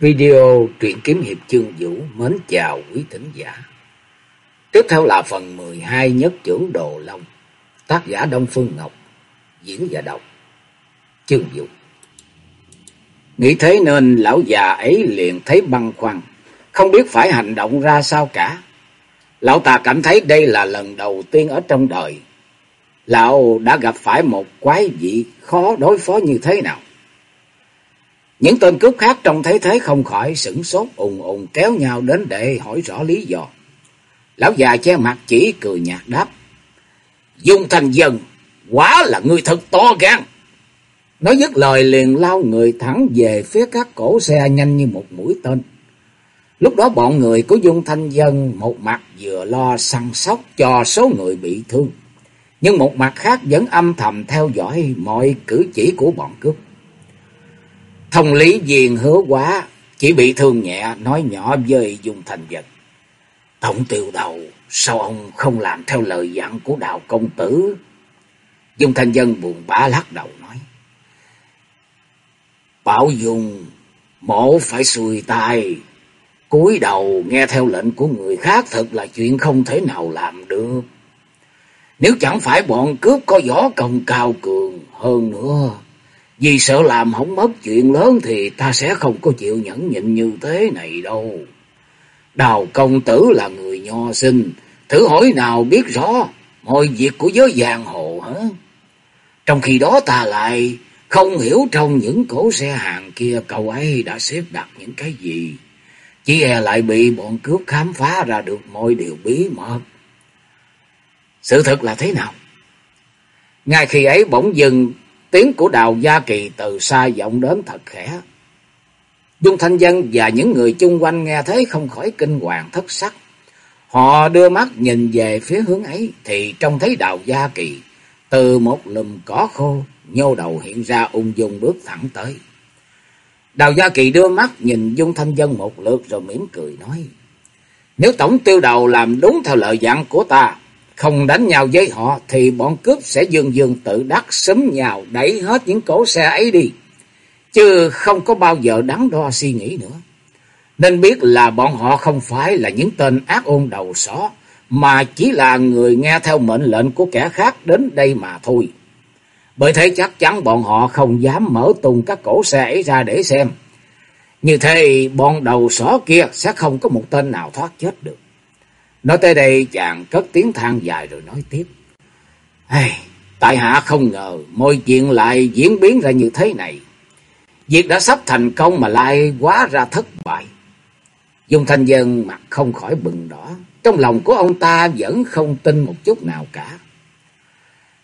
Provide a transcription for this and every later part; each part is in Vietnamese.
Video truyện kiếm hiệp chương vũ mến chào quý thính giả. Tiếp theo là phần 12 nhất trưởng Đồ Long, tác giả Đông Phương Ngọc, diễn và đọc. Chương vũ. Nghĩ thế nên lão già ấy liền thấy băng khoăn, không biết phải hành động ra sao cả. Lão ta cảm thấy đây là lần đầu tiên ở trong đời. Lão đã gặp phải một quái dị khó đối phó như thế nào. Những tên cướp khác trong thế thế không khỏi sửng sốt ùng ùng kéo nhau đến để hỏi rõ lý do. Lão già che mặt chỉ cười nhạt đáp. Dung thành dân, quá là người thật to gan. Nói dứt lời liền lao người thẳng về phía các cổ xe nhanh như một mũi tên. Lúc đó bọn người của Dung Thanh Dân một mặt vừa lo săn sóc cho số người bị thương. Nhưng một mặt khác vẫn âm thầm theo dõi mọi cử chỉ của bọn cướp. Thông lý viên hứa quá, chỉ bị thương nhẹ, nói nhỏ với Dung Thành Vật. Tổng tiêu đầu, sao ông không làm theo lời dặn của đạo công tử? Dung thanh Dân buồn bã lắc đầu nói. Bảo Dung, mổ phải xùi tay, cúi đầu nghe theo lệnh của người khác thật là chuyện không thể nào làm được. Nếu chẳng phải bọn cướp có võ công cao cường hơn nữa, vì sợ làm hỏng mất chuyện lớn thì ta sẽ không có chịu nhẫn nhịn như thế này đâu. Đào công tử là người nho sinh, thử hỏi nào biết rõ mọi việc của giới giang hồ hả? Trong khi đó ta lại không hiểu trong những cổ xe hàng kia cậu ấy đã xếp đặt những cái gì. Chỉ e lại bị bọn cướp khám phá ra được mọi điều bí mật. Sự thật là thế nào? Ngay khi ấy bỗng dừng Tiếng của Đào Gia Kỳ từ xa vọng đến thật khẽ. Dung Thanh Dân và những người chung quanh nghe thấy không khỏi kinh hoàng thất sắc. Họ đưa mắt nhìn về phía hướng ấy thì trông thấy Đào Gia Kỳ từ một lùm cỏ khô nhô đầu hiện ra ung dung bước thẳng tới. Đào Gia Kỳ đưa mắt nhìn Dung Thanh Dân một lượt rồi mỉm cười nói. Nếu tổng tiêu đầu làm đúng theo lời dặn của ta không đánh nhau với họ thì bọn cướp sẽ dương dương tự đắc sớm nhào đẩy hết những cổ xe ấy đi. Chứ không có bao giờ đắn đo suy nghĩ nữa. Nên biết là bọn họ không phải là những tên ác ôn đầu xó, mà chỉ là người nghe theo mệnh lệnh của kẻ khác đến đây mà thôi. Bởi thế chắc chắn bọn họ không dám mở tung các cổ xe ấy ra để xem. Như thế bọn đầu xó kia sẽ không có một tên nào thoát chết được. Nói tới đây chàng cất tiếng than dài rồi nói tiếp. Hey, tại hạ không ngờ mọi chuyện lại diễn biến ra như thế này. Việc đã sắp thành công mà lại quá ra thất bại. Dung Thanh Dân mặt không khỏi bừng đỏ. Trong lòng của ông ta vẫn không tin một chút nào cả.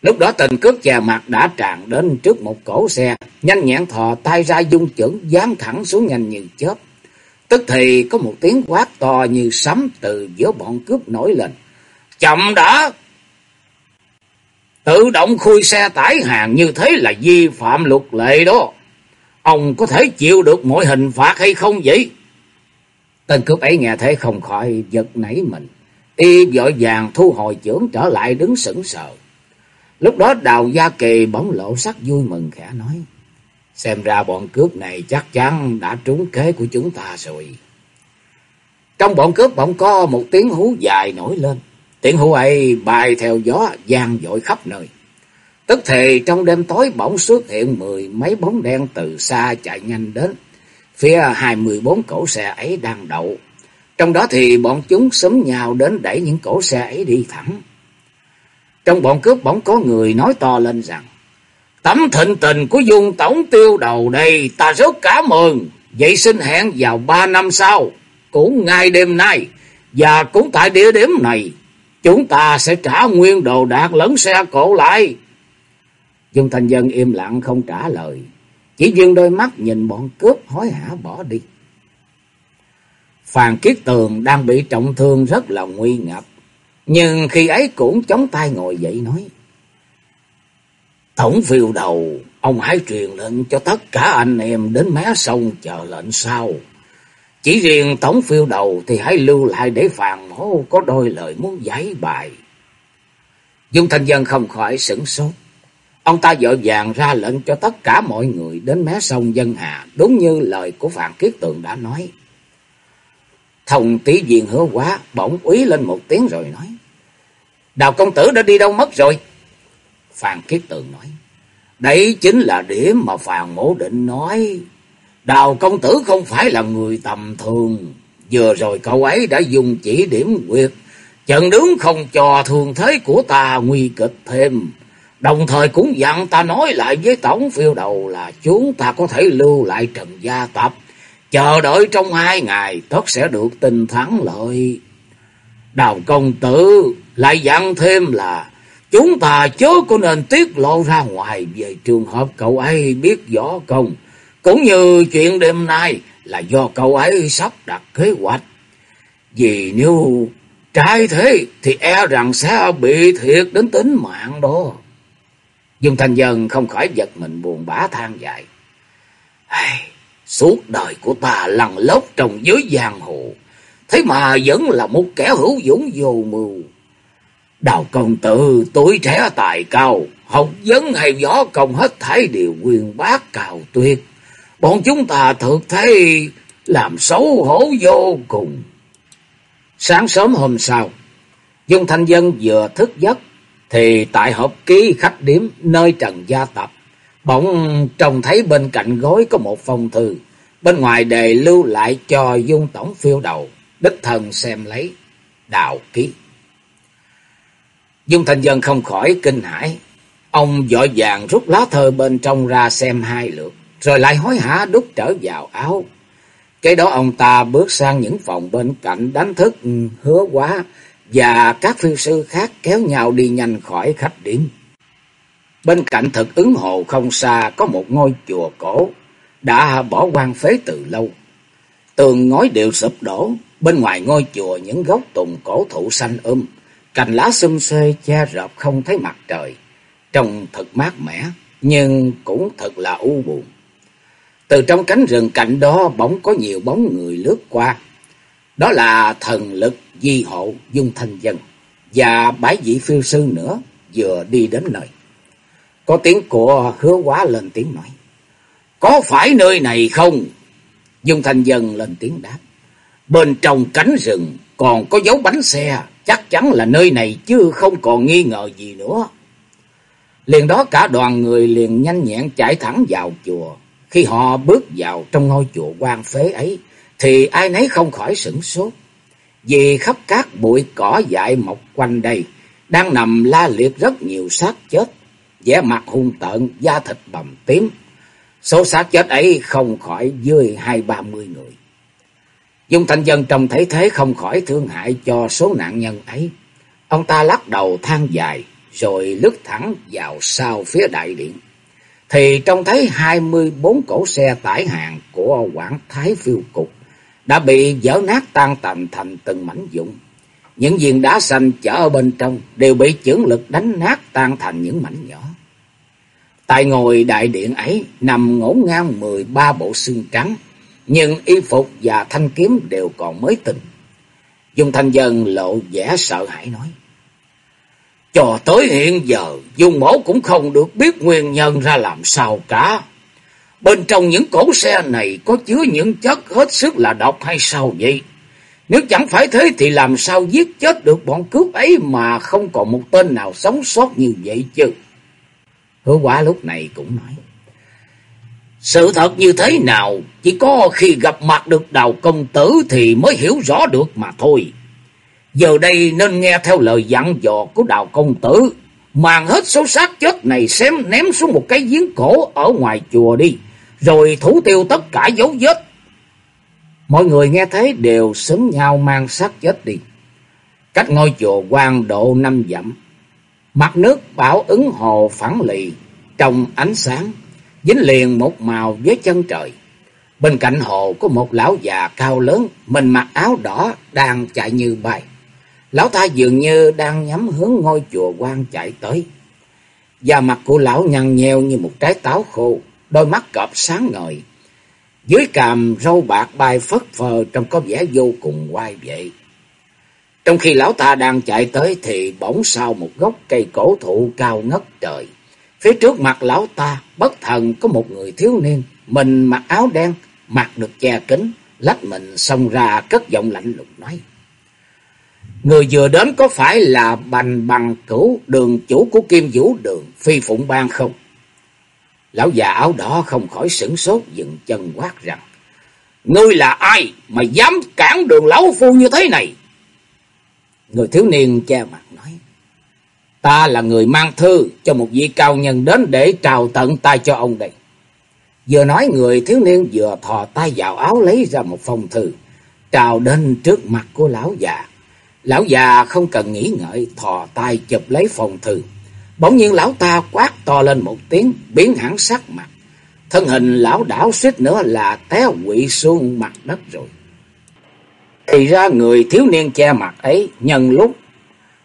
Lúc đó tình cướp chà mặt đã tràn đến trước một cổ xe. Nhanh nhẹn thò tay ra dung chưởng dán thẳng xuống nhanh như chớp. Tức thì có một tiếng quát to như sấm từ giữa bọn cướp nổi lên. Chậm đã! Tự động khui xe tải hàng như thế là vi phạm luật lệ đó. Ông có thể chịu được mọi hình phạt hay không vậy? Tên cướp ấy nghe thế không khỏi giật nảy mình. Y vội vàng thu hồi trưởng trở lại đứng sững sờ. Lúc đó đào gia kỳ bỗng lộ sắc vui mừng khẽ nói. Xem ra bọn cướp này chắc chắn đã trúng kế của chúng ta rồi. Trong bọn cướp bỗng có một tiếng hú dài nổi lên. Tiếng hú ấy bay theo gió gian dội khắp nơi. Tức thì trong đêm tối bỗng xuất hiện mười mấy bóng đen từ xa chạy nhanh đến. Phía hai mươi bốn cổ xe ấy đang đậu. Trong đó thì bọn chúng xúm nhào đến đẩy những cổ xe ấy đi thẳng. Trong bọn cướp bỗng có người nói to lên rằng Tấm thịnh tình của dung tổng tiêu đầu đây ta rất cảm ơn. Vậy xin hẹn vào ba năm sau, cũng ngay đêm nay, và cũng tại địa điểm này, chúng ta sẽ trả nguyên đồ đạc lẫn xe cổ lại. Dung Thành Dân im lặng không trả lời, chỉ dương đôi mắt nhìn bọn cướp hối hả bỏ đi. Phàn Kiết Tường đang bị trọng thương rất là nguy ngập, nhưng khi ấy cũng chống tay ngồi dậy nói. Thổng phiêu đầu, ông hãy truyền lệnh cho tất cả anh em đến mé sông chờ lệnh sau. Chỉ riêng tổng phiêu đầu thì hãy lưu lại để phàn hô có đôi lời muốn giải bài. Dung Thanh Dân không khỏi sửng sốt. Ông ta vội vàng ra lệnh cho tất cả mọi người đến mé sông Dân Hà, đúng như lời của Phạm Kiết tường đã nói. Thông tí viên hứa quá, bỗng úy lên một tiếng rồi nói. Đào công tử đã đi đâu mất rồi? Phạm Kiết tường nói. Đấy chính là điểm mà Phan Mổ Định nói. Đào công tử không phải là người tầm thường. Vừa rồi cậu ấy đã dùng chỉ điểm quyệt. Trận đứng không cho thường thế của ta nguy kịch thêm. Đồng thời cũng dặn ta nói lại với tổng phiêu đầu là chúng ta có thể lưu lại trần gia tập. Chờ đợi trong hai ngày tất sẽ được tin thắng lợi. Đào công tử, lại dặn thêm là chúng ta chớ có nên tiết lộ ra ngoài về trường hợp cậu ấy biết võ công. Cũng như chuyện đêm nay là do cậu ấy sắp đặt kế hoạch. Vì nếu trái thế thì e rằng sẽ bị thiệt đến tính mạng đó. Dung Thanh Dân không khỏi giật mình buồn bã than dài. Suốt đời của ta lằn lóc trong dưới giang hồ. Thế mà vẫn là một kẻ hữu dũng vô mưu. Đào công tử tuổi trẻ tài cao. Học vấn hay võ công hết thảy đều quyền bác cao tuyệt. Bọn chúng ta thực thấy làm xấu hổ vô cùng. Sáng sớm hôm sau, Dung Thanh Dân vừa thức giấc thì tại hộp ký khách điếm nơi Trần Gia Tập, bỗng trông thấy bên cạnh gối có một phong thư, bên ngoài đề lưu lại cho Dung Tổng phiêu đầu, đích thần xem lấy, đạo ký. Dung Thành Dân không khỏi kinh hãi, ông vội vàng rút lá thơ bên trong ra xem hai lượt, rồi lại hối hả đút trở vào áo. Cái đó ông ta bước sang những phòng bên cạnh đánh thức hứa quá, và các phiêu sư khác kéo nhau đi nhanh khỏi khách điểm. Bên cạnh thực ứng hồ không xa có một ngôi chùa cổ đã bỏ quan phế từ lâu. Tường ngói đều sụp đổ, bên ngoài ngôi chùa những gốc tùng cổ thụ xanh um, cành lá xum xê che rợp không thấy mặt trời, trông thật mát mẻ nhưng cũng thật là u buồn. Từ trong cánh rừng cạnh đó bỗng có nhiều bóng người lướt qua. Đó là thần lực di hộ dung thanh dân và bái vị phiêu sư nữa vừa đi đến nơi. Có tiếng của hứa quá lên tiếng nói. Có phải nơi này không? Dung thanh dân lên tiếng đáp. Bên trong cánh rừng còn có dấu bánh xe. Chắc chắn là nơi này chứ không còn nghi ngờ gì nữa. Liền đó cả đoàn người liền nhanh nhẹn chạy thẳng vào chùa. Khi họ bước vào trong ngôi chùa quan phế ấy, thì ai nấy không khỏi sửng sốt. Vì khắp các bụi cỏ dại mọc quanh đây, đang nằm la liệt rất nhiều xác chết, vẻ mặt hung tợn, da thịt bầm tím. Số xác chết ấy không khỏi dưới hai ba mươi người. Dung Thanh Dân trông thấy thế không khỏi thương hại cho số nạn nhân ấy. Ông ta lắc đầu than dài, rồi lướt thẳng vào sau phía đại điện. Thì trông thấy hai mươi bốn cổ xe tải hàng của Quảng Thái Phiêu Cục đã bị dỡ nát tan tành thành từng mảnh vụn. Những viên đá xanh chở ở bên trong đều bị chưởng lực đánh nát tan thành những mảnh nhỏ. Tại ngồi đại điện ấy nằm ngổn ngang mười ba bộ xương trắng, nhưng y phục và thanh kiếm đều còn mới tinh. Dung Thanh Dân lộ vẻ sợ hãi nói. Cho tới hiện giờ, Dung Mổ cũng không được biết nguyên nhân ra làm sao cả. Bên trong những cổ xe này có chứa những chất hết sức là độc hay sao vậy? Nếu chẳng phải thế thì làm sao giết chết được bọn cướp ấy mà không còn một tên nào sống sót như vậy chứ? Hứa quả lúc này cũng nói. Sự thật như thế nào, chỉ có khi gặp mặt được đào công tử thì mới hiểu rõ được mà thôi. Giờ đây nên nghe theo lời dặn dò của đào công tử, màn hết số xác chết này xém ném xuống một cái giếng cổ ở ngoài chùa đi rồi thủ tiêu tất cả dấu vết. Mọi người nghe thấy đều xúm nhau mang xác chết đi. Cách ngôi chùa quan độ năm dặm. Mặt nước bảo ứng hồ phẳng lì, trong ánh sáng, dính liền một màu với chân trời. Bên cạnh hồ có một lão già cao lớn, mình mặc áo đỏ, đang chạy như bay. Lão ta dường như đang nhắm hướng ngôi chùa quan chạy tới. Da mặt của lão nhăn nheo như một trái táo khô, đôi mắt cọp sáng ngời. Dưới cằm râu bạc bay phất phơ trông có vẻ vô cùng oai vệ. Trong khi lão ta đang chạy tới thì bỗng sau một gốc cây cổ thụ cao ngất trời, Phía trước mặt lão ta, bất thần có một người thiếu niên, mình mặc áo đen, mặt được che kính, lách mình xông ra cất giọng lạnh lùng nói. Người vừa đến có phải là bành bằng cửu đường chủ của Kim Vũ Đường, Phi Phụng Bang không? Lão già áo đỏ không khỏi sửng sốt dừng chân quát rằng. Ngươi là ai mà dám cản đường lão phu như thế này? Người thiếu niên che mặt nói. Ta là người mang thư cho một vị cao nhân đến để trào tận tay cho ông đây. Vừa nói người thiếu niên vừa thò tay vào áo lấy ra một phong thư. Trào đến trước mặt của lão già. Lão già không cần nghĩ ngợi, thò tay chụp lấy phong thư. Bỗng nhiên lão ta quát to lên một tiếng, biến hẳn sắc mặt. Thân hình lão đảo suýt nữa là té quỵ xuống mặt đất rồi. Thì ra người thiếu niên che mặt ấy, nhân lúc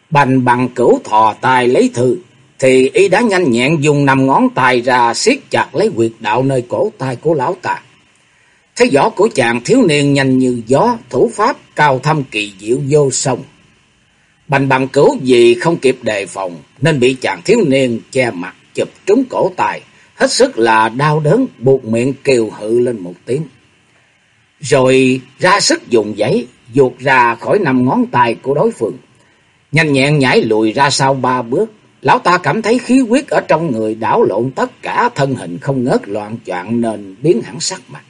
bành bằng cửu thò tay lấy thư thì y đã nhanh nhẹn dùng năm ngón tay ra siết chặt lấy quyệt đạo nơi cổ tay của lão ta. Thấy võ của chàng thiếu niên nhanh như gió, thủ pháp cao thâm kỳ diệu vô song. Bành bằng cửu vì không kịp đề phòng nên bị chàng thiếu niên che mặt chụp trúng cổ tay, hết sức là đau đớn, buộc miệng kêu hự lên một tiếng. Rồi ra sức dùng giấy, ruột ra khỏi năm ngón tay của đối phương. Nhanh nhẹn nhảy lùi ra sau ba bước, lão ta cảm thấy khí huyết ở trong người đảo lộn tất cả thân hình không ngớt loạn choạng nên biến hẳn sắc mặt.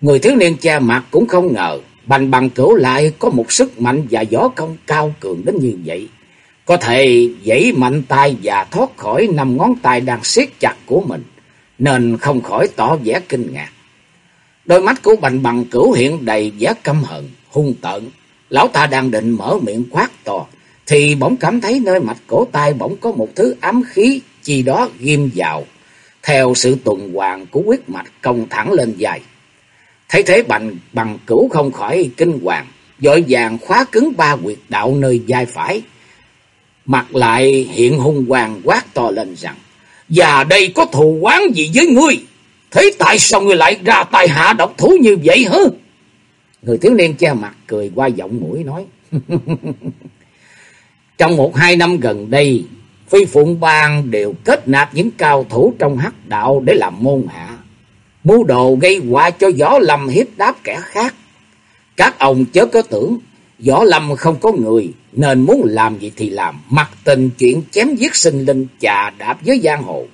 Người thiếu niên che mặt cũng không ngờ, bành bằng cửu lại có một sức mạnh và gió công cao cường đến như vậy. Có thể dãy mạnh tay và thoát khỏi năm ngón tay đang siết chặt của mình, nên không khỏi tỏ vẻ kinh ngạc. Đôi mắt của bành bằng cửu hiện đầy vẻ căm hận, hung tợn. Lão ta đang định mở miệng quát to, thì bỗng cảm thấy nơi mạch cổ tay bỗng có một thứ ám khí chi đó ghim vào, theo sự tuần hoàn của huyết mạch công thẳng lên dài. Thấy thế bành bằng cửu không khỏi kinh hoàng, dội vàng khóa cứng ba quyệt đạo nơi vai phải, mặt lại hiện hung hoàng quát to lên rằng, và đây có thù quán gì với ngươi? Thế tại sao ngươi lại ra tay hạ độc thú như vậy hứ? Người thiếu niên che mặt cười qua giọng mũi nói. Trong một hai năm gần đây, Phi Phụng Bang đều kết nạp những cao thủ trong hắc đạo để làm môn hạ. Mưu đồ gây họa cho Võ Lâm hiếp đáp kẻ khác. Các ông chớ có tưởng Võ Lâm không có người nên muốn làm gì thì làm, mặc tình chuyện chém giết sinh linh chà đạp với giang hồ.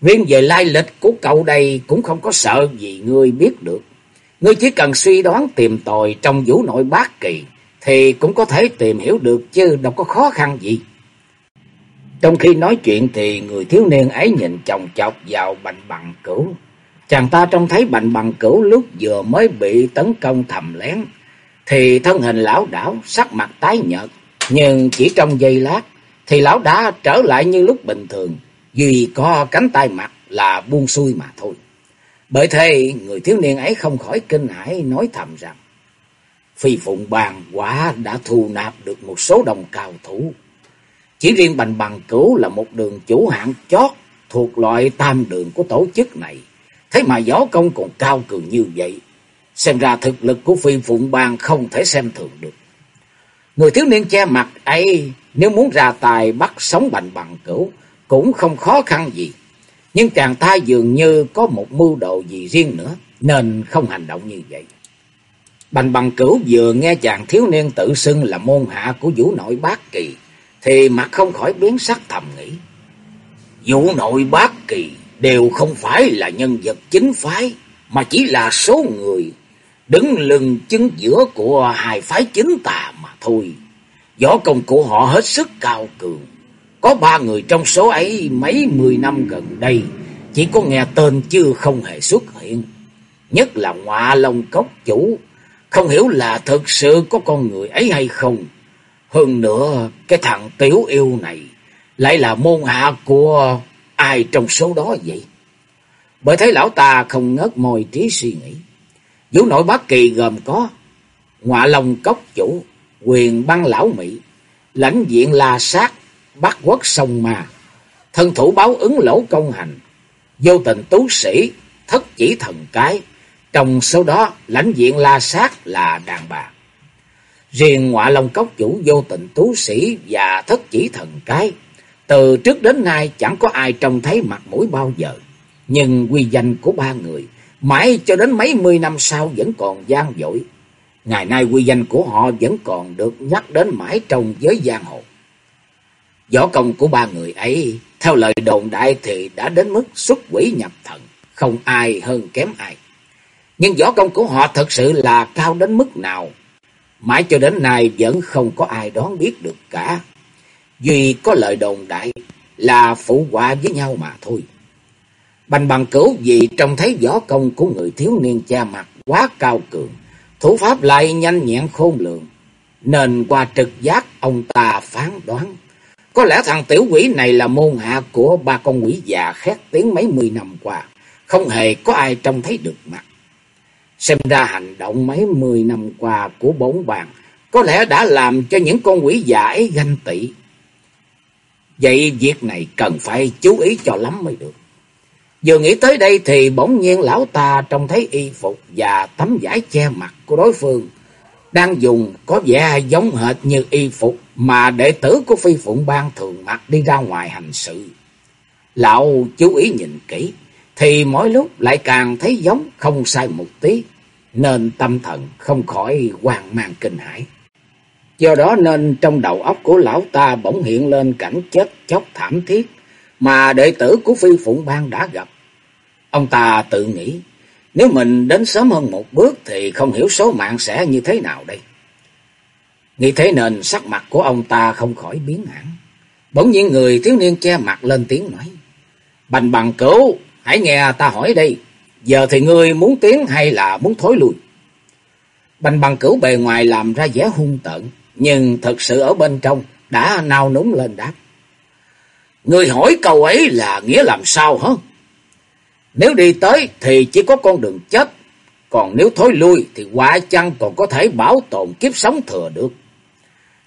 Riêng về lai lịch của cậu đây cũng không có sợ gì ngươi biết được. Ngươi chỉ cần suy đoán tìm tòi trong vũ nội bát kỳ thì cũng có thể tìm hiểu được chứ đâu có khó khăn gì. Trong khi nói chuyện thì người thiếu niên ấy nhìn chồng chọc vào bành bằng cửu. Chàng ta trông thấy bành bằng cửu lúc vừa mới bị tấn công thầm lén thì thân hình lão đảo sắc mặt tái nhợt, nhưng chỉ trong giây lát thì lão đã trở lại như lúc bình thường, duy có cánh tay mặt là buông xuôi mà thôi. Bởi thế, người thiếu niên ấy không khỏi kinh hãi, nói thầm rằng, Phi Phụng Bàn quả đã thu nạp được một số đồng cao thủ. Chỉ riêng Bành Bằng Cửu là một đường chủ hạng chót thuộc loại tam đường của tổ chức này. Thế mà gió công còn cao cường như vậy. Xem ra thực lực của Phi Phụng Bang không thể xem thường được. Người thiếu niên che mặt ấy, nếu muốn ra tài bắt sống Bành Bằng Cửu, cũng không khó khăn gì. Nhưng chàng ta dường như có một mưu đồ gì riêng nữa nên không hành động như vậy. Bành bằng cửu vừa nghe chàng thiếu niên tự xưng là môn hạ của vũ nội bát kỳ, thì mặt không khỏi biến sắc thầm nghĩ. Vũ nội bát kỳ đều không phải là nhân vật chính phái, mà chỉ là số người đứng lưng chứng giữa của hai phái chính tà mà thôi. Võ công của họ hết sức cao cường. Có ba người trong số ấy mấy mười năm gần đây chỉ có nghe tên chưa không hề xuất hiện. Nhất là ngọa long cốc chủ không hiểu là thực sự có con người ấy hay không. Hơn nữa, cái thằng tiểu yêu này lại là môn hạ của ai trong số đó vậy? Bởi thấy lão ta không ngớt môi trí suy nghĩ. Vũ nội bác kỳ gồm có ngọa long cốc chủ, quyền băng lão Mỹ, lãnh diện la sát, bắt quốc sông mà, thân thủ báo ứng lỗ công hành, vô tình tú sĩ, thất chỉ thần cái, trong số đó, lãnh diện la sát là đàn bà. Riêng ngọa long cốc chủ vô tình tú sĩ và thất chỉ thần cái, Từ trước đến nay chẳng có ai trông thấy mặt mũi bao giờ. Nhưng quy danh của ba người, mãi cho đến mấy mươi năm sau vẫn còn gian dội. Ngày nay quy danh của họ vẫn còn được nhắc đến mãi trong giới giang hồ. Võ công của ba người ấy, theo lời đồn đại thì đã đến mức xuất quỷ nhập thần, không ai hơn kém ai. Nhưng võ công của họ thật sự là cao đến mức nào, mãi cho đến nay vẫn không có ai đoán biết được cả. Duy có lời đồn đại là phụ họa với nhau mà thôi. Bành bằng cửu vì trông thấy võ công của người thiếu niên cha mặt quá cao cường, thủ pháp lại nhanh nhẹn khôn lường, nên qua trực giác ông ta phán đoán. Có lẽ thằng tiểu quỷ này là môn hạ của ba con quỷ già khét tiếng mấy mươi năm qua, không hề có ai trông thấy được mặt. Xem ra hành động mấy mươi năm qua của bốn bàn có lẽ đã làm cho những con quỷ già ấy ganh tị. Vậy việc này cần phải chú ý cho lắm mới được. Vừa nghĩ tới đây thì bỗng nhiên lão ta trông thấy y phục và tấm vải che mặt của đối phương đang dùng có vẻ giống hệt như y phục mà đệ tử của Phi Phụng Bang thường mặc đi ra ngoài hành sự. Lão chú ý nhìn kỹ, thì mỗi lúc lại càng thấy giống không sai một tí, nên tâm thần không khỏi hoang mang kinh hãi. Do đó nên trong đầu óc của lão ta bỗng hiện lên cảnh chết chóc thảm thiết mà đệ tử của Phi Phụng Bang đã gặp. Ông ta tự nghĩ, nếu mình đến sớm hơn một bước thì không hiểu số mạng sẽ như thế nào đây. Nghĩ thế nên sắc mặt của ông ta không khỏi biến hẳn. Bỗng nhiên người thiếu niên che mặt lên tiếng nói. Bành bằng cửu, hãy nghe ta hỏi đây. Giờ thì ngươi muốn tiến hay là muốn thối lui? Bành bằng cửu bề ngoài làm ra vẻ hung tợn. Nhưng thật sự ở bên trong đã nao núng lên đáp. Ngươi hỏi câu ấy là nghĩa làm sao hả? Nếu đi tới thì chỉ có con đường chết. Còn nếu thối lui thì quả chăng còn có thể bảo tồn kiếp sống thừa được.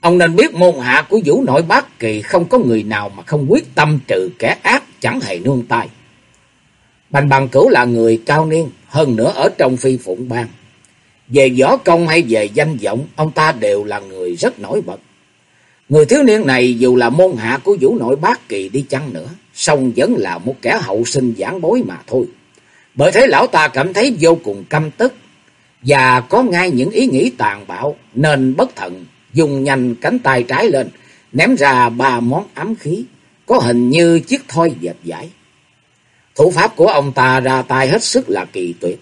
Ông nên biết môn hạ của vũ nội bác kỳ không có người nào mà không quyết tâm trừ kẻ ác chẳng hề nương tay. Bành bằng cửu là người cao niên, hơn nữa ở trong phi phụng bang. Về võ công hay về danh vọng, ông ta đều là người rất nổi bật. Người thiếu niên này dù là môn hạ của vũ nội bác kỳ đi chăng nữa, song vẫn là một kẻ hậu sinh giảng bối mà thôi. Bởi thế lão ta cảm thấy vô cùng căm tức, và có ngay những ý nghĩ tàn bạo, nên bất thận dùng nhanh cánh tay trái lên, ném ra ba món ám khí, có hình như chiếc thoi dệt giải. Thủ pháp của ông ta ra tay hết sức là kỳ tuyệt.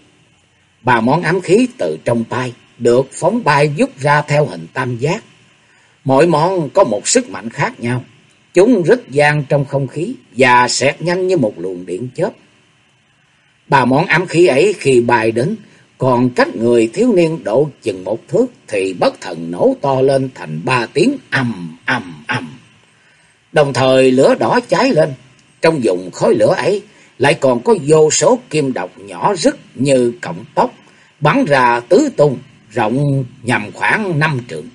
Ba món ám khí từ trong tay được phóng bay giúp ra theo hình tam giác. Mỗi món có một sức mạnh khác nhau. Chúng rít gian trong không khí và xẹt nhanh như một luồng điện chớp. Ba món ám khí ấy khi bay đến còn cách người thiếu niên độ chừng một thước thì bất thần nổ to lên thành ba tiếng ầm ầm ầm. Đồng thời lửa đỏ cháy lên, trong vùng khói lửa ấy lại còn có vô số kim độc nhỏ rứt như cọng tóc, bắn ra tứ tung, rộng nhằm khoảng năm trượng.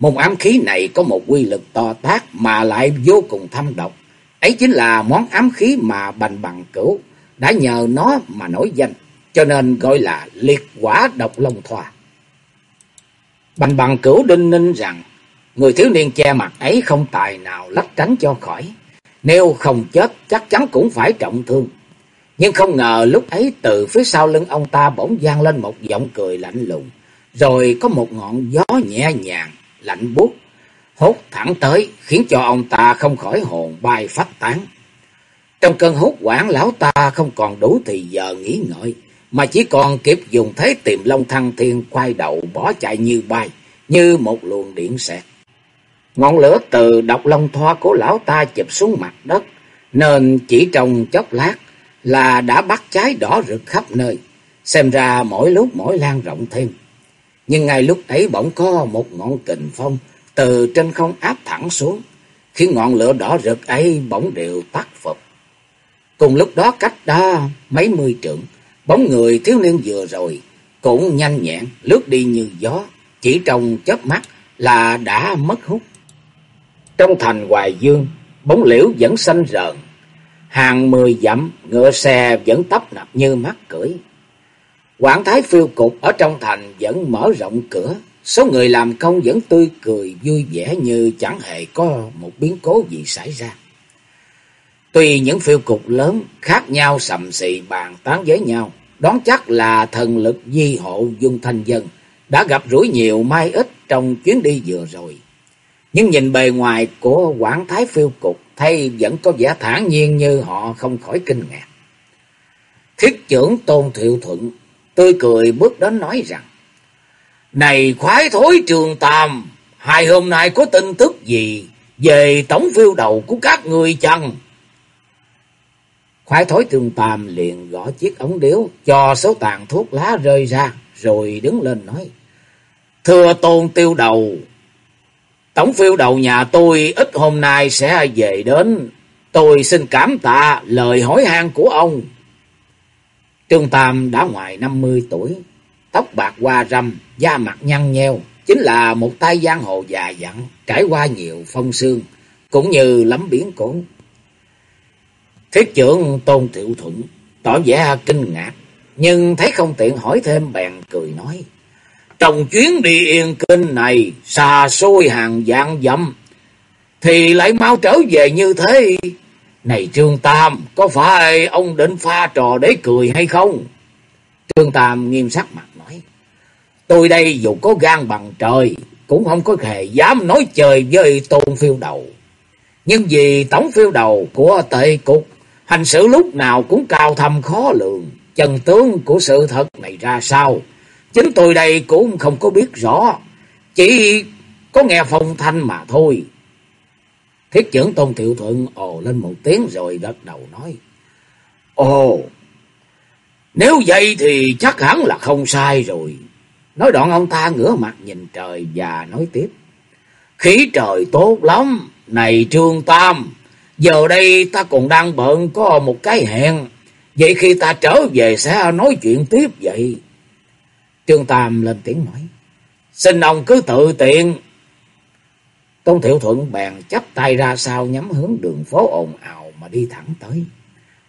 Môn ám khí này có một quy lực to tác mà lại vô cùng thâm độc. Ấy chính là món ám khí mà Bành Bằng Cửu đã nhờ nó mà nổi danh cho nên gọi là liệt quả độc long thoa. Bành bằng cửu đinh ninh rằng, người thiếu niên che mặt ấy không tài nào lách tránh cho khỏi. Nếu không chết chắc chắn cũng phải trọng thương. Nhưng không ngờ lúc ấy từ phía sau lưng ông ta bỗng gian lên một giọng cười lạnh lùng. Rồi có một ngọn gió nhẹ nhàng, lạnh buốt hốt thẳng tới khiến cho ông ta không khỏi hồn bay phách tán. Trong cơn hốt hoảng lão ta không còn đủ thì giờ nghỉ ngơi mà chỉ còn kịp dùng thế tìm long thăng thiên quay đầu bỏ chạy như bay, như một luồng điện xẹt. Ngọn lửa từ độc long thoa của lão ta chụp xuống mặt đất, nên chỉ trong chốc lát là đã bắt cháy đỏ rực khắp nơi, xem ra mỗi lúc mỗi lan rộng thêm. Nhưng ngay lúc ấy bỗng có một ngọn kình phong từ trên không áp thẳng xuống, khiến ngọn lửa đỏ rực ấy bỗng đều tắt phục. Cùng lúc đó cách đó mấy mươi trượng, Bóng người thiếu niên vừa rồi cũng nhanh nhẹn lướt đi như gió, chỉ trong chớp mắt là đã mất hút. Trong thành Hoài Dương, bóng liễu vẫn xanh rờn, hàng mười dặm ngựa xe vẫn tấp nập như mắt cưỡi. Quảng Thái phiêu cục ở trong thành vẫn mở rộng cửa, số người làm công vẫn tươi cười vui vẻ như chẳng hề có một biến cố gì xảy ra. Tuy những phiêu cục lớn khác nhau sầm xì bàn tán với nhau, đoán chắc là thần lực di hộ dung thanh dân đã gặp rủi nhiều mai ít trong chuyến đi vừa rồi. Nhưng nhìn bề ngoài của Quảng Thái phiêu cục thay vẫn có vẻ thản nhiên như họ không khỏi kinh ngạc. Thiết trưởng Tôn Thiệu Thuận tươi cười bước đến nói rằng Này khoái thối trường tam, hai hôm nay có tin tức gì về tổng phiêu đầu của các người chăng? Khoái thối trường tam liền gõ chiếc ống điếu cho số tàn thuốc lá rơi ra rồi đứng lên nói Thưa tôn tiêu đầu, tổng phiêu đầu nhà tôi ít hôm nay sẽ về đến. Tôi xin cảm tạ lời hỏi han của ông. Trương Tam đã ngoài năm mươi tuổi, tóc bạc hoa râm, da mặt nhăn nheo, chính là một tay giang hồ già dặn, trải qua nhiều phong sương, cũng như lắm biển cố. Thiết trưởng Tôn Thiệu Thuận tỏ vẻ kinh ngạc, nhưng thấy không tiện hỏi thêm bèn cười nói. Trong chuyến đi yên kinh này, xa xôi hàng dạng dặm, thì lại mau trở về như thế. Này Trương Tam, có phải ông định pha trò để cười hay không? Trương Tam nghiêm sắc mặt nói, tôi đây dù có gan bằng trời, cũng không có hề dám nói chơi với tôn phiêu đầu. Nhưng vì tổng phiêu đầu của tệ cục, hành xử lúc nào cũng cao thâm khó lường, chân tướng của sự thật này ra sao? Chính tôi đây cũng không có biết rõ, chỉ có nghe phong thanh mà thôi. Thiết trưởng Tôn Thiệu Thuận ồ lên một tiếng rồi gật đầu nói. Ồ, nếu vậy thì chắc hẳn là không sai rồi. Nói đoạn ông ta ngửa mặt nhìn trời và nói tiếp. Khí trời tốt lắm, này Trương Tam, giờ đây ta còn đang bận có một cái hẹn. Vậy khi ta trở về sẽ nói chuyện tiếp vậy. Trương Tam lên tiếng nói. Xin ông cứ tự tiện Tôn Thiệu Thuận bèn chắp tay ra sau nhắm hướng đường phố ồn ào mà đi thẳng tới.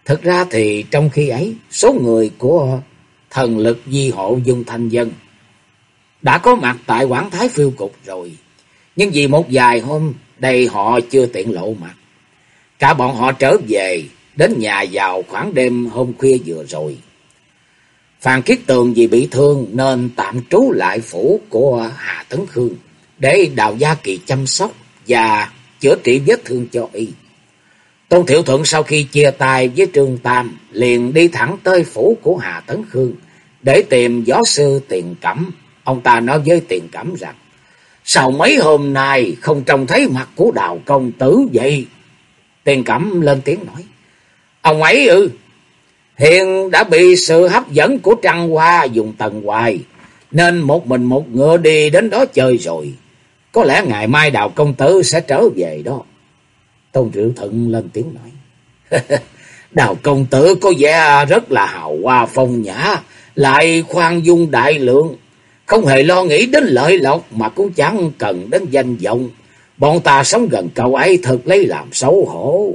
Thực ra thì trong khi ấy, số người của thần lực di hộ dung thanh dân đã có mặt tại Quảng Thái phiêu cục rồi. Nhưng vì một vài hôm đây họ chưa tiện lộ mặt. Cả bọn họ trở về đến nhà vào khoảng đêm hôm khuya vừa rồi. Phan Kiết Tường vì bị thương nên tạm trú lại phủ của Hà Tấn Khương để Đào Gia Kỳ chăm sóc và chữa trị vết thương cho y. Tôn Thiệu Thuận sau khi chia tay với Trương Tam liền đi thẳng tới phủ của Hà Tấn Khương để tìm gió sư Tiền Cẩm. Ông ta nói với Tiền Cẩm rằng, Sao mấy hôm nay không trông thấy mặt của đào công tử vậy? Tiền Cẩm lên tiếng nói, Ông ấy ư Hiện đã bị sự hấp dẫn của trăng hoa dùng tầng hoài, Nên một mình một ngựa đi đến đó chơi rồi có lẽ ngày mai đào công tử sẽ trở về đó. Tôn Triệu Thận lên tiếng nói. đào công tử có vẻ rất là hào hoa phong nhã, lại khoan dung đại lượng. Không hề lo nghĩ đến lợi lộc mà cũng chẳng cần đến danh vọng. Bọn ta sống gần cậu ấy thật lấy làm xấu hổ.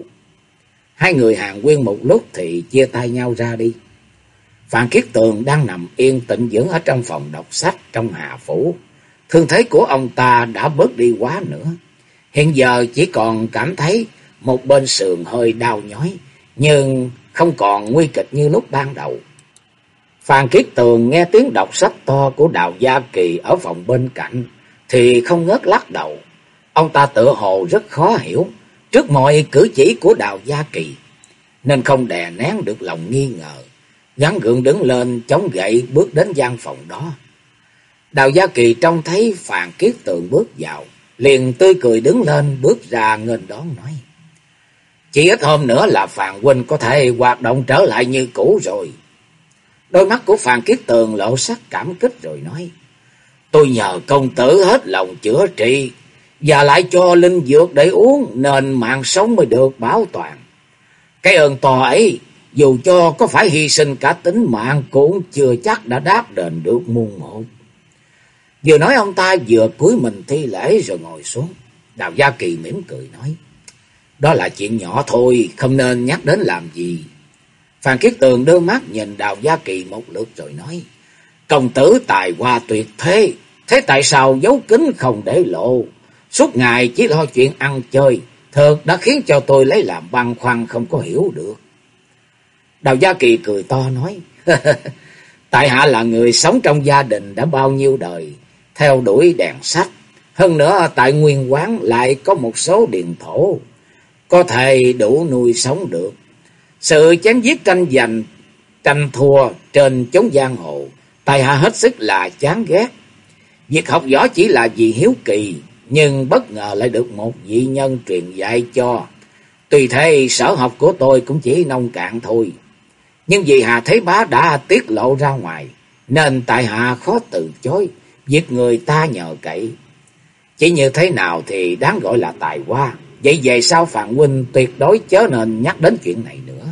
Hai người hàng quyên một lúc thì chia tay nhau ra đi. Phan Kiết Tường đang nằm yên tĩnh dưỡng ở trong phòng đọc sách trong Hà Phủ. Thương thế của ông ta đã bớt đi quá nữa. Hiện giờ chỉ còn cảm thấy một bên sườn hơi đau nhói, nhưng không còn nguy kịch như lúc ban đầu. Phan Kiết Tường nghe tiếng đọc sách to của Đào Gia Kỳ ở phòng bên cạnh, thì không ngớt lắc đầu. Ông ta tự hồ rất khó hiểu trước mọi cử chỉ của Đào Gia Kỳ, nên không đè nén được lòng nghi ngờ. Gắn gượng đứng lên, chống gậy bước đến gian phòng đó. Đào Gia Kỳ trông thấy Phàn Kiết Tường bước vào, liền tươi cười đứng lên bước ra nghênh đón nói. Chỉ ít hôm nữa là Phàn Huynh có thể hoạt động trở lại như cũ rồi. Đôi mắt của Phàn Kiết Tường lộ sắc cảm kích rồi nói. Tôi nhờ công tử hết lòng chữa trị và lại cho linh dược để uống nên mạng sống mới được bảo toàn. Cái ơn to ấy dù cho có phải hy sinh cả tính mạng cũng chưa chắc đã đáp đền được muôn một. Vừa nói ông ta vừa cúi mình thi lễ rồi ngồi xuống. Đào Gia Kỳ mỉm cười nói. Đó là chuyện nhỏ thôi, không nên nhắc đến làm gì. Phan Kiết Tường đưa mắt nhìn Đào Gia Kỳ một lượt rồi nói. Công tử tài hoa tuyệt thế, thế tại sao giấu kín không để lộ? Suốt ngày chỉ lo chuyện ăn chơi, thật đã khiến cho tôi lấy làm băn khoăn không có hiểu được. Đào Gia Kỳ cười to nói, Tại hạ là người sống trong gia đình đã bao nhiêu đời, theo đuổi đèn sách. Hơn nữa tại nguyên quán lại có một số điện thổ, có thể đủ nuôi sống được. Sự chém giết tranh giành, tranh thua trên chốn giang hồ, tài hạ hết sức là chán ghét. Việc học võ chỉ là vì hiếu kỳ, nhưng bất ngờ lại được một vị nhân truyền dạy cho. Tùy thế sở học của tôi cũng chỉ nông cạn thôi. Nhưng vì Hà Thế Bá đã tiết lộ ra ngoài, nên tại Hạ khó từ chối, giết người ta nhờ cậy. Chỉ như thế nào thì đáng gọi là tài hoa, vậy về sau Phạm Huynh tuyệt đối chớ nên nhắc đến chuyện này nữa.